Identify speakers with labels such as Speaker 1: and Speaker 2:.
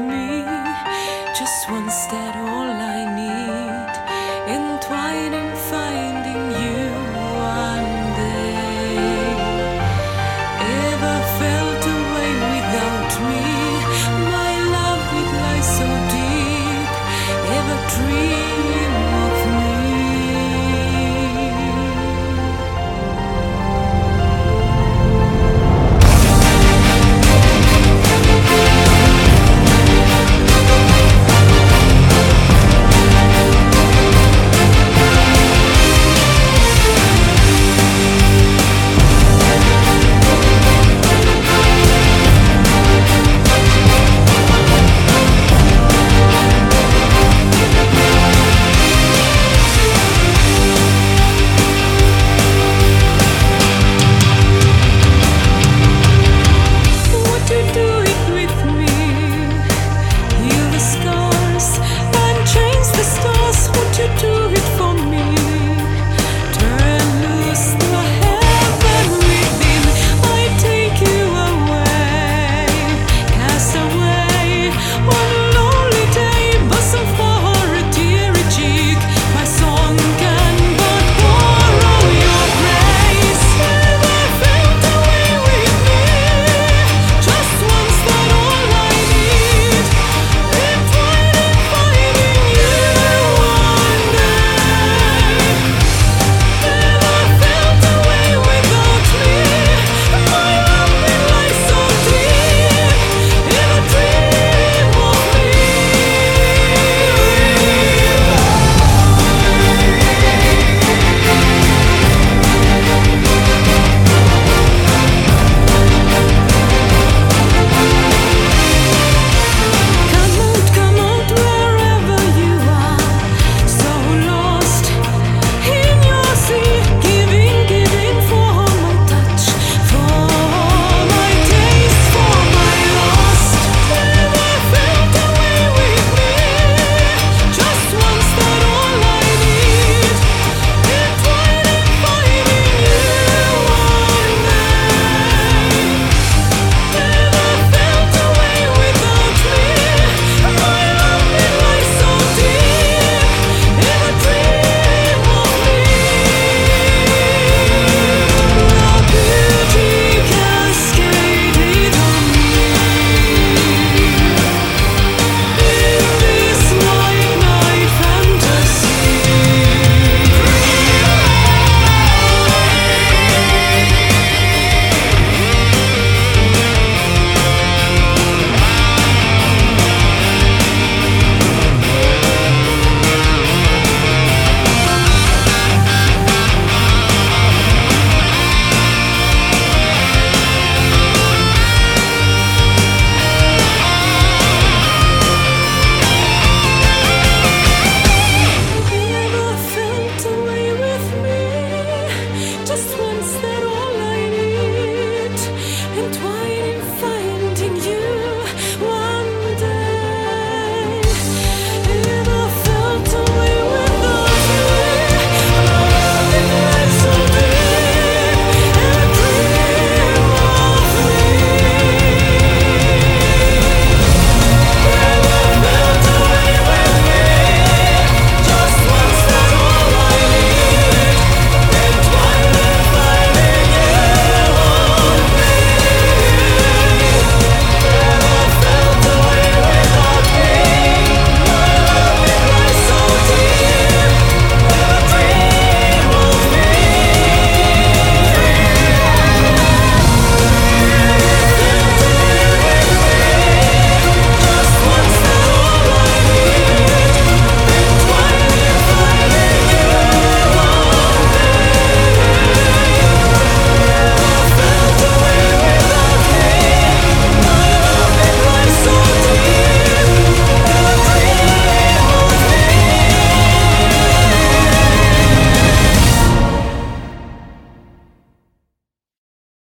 Speaker 1: me. Just one step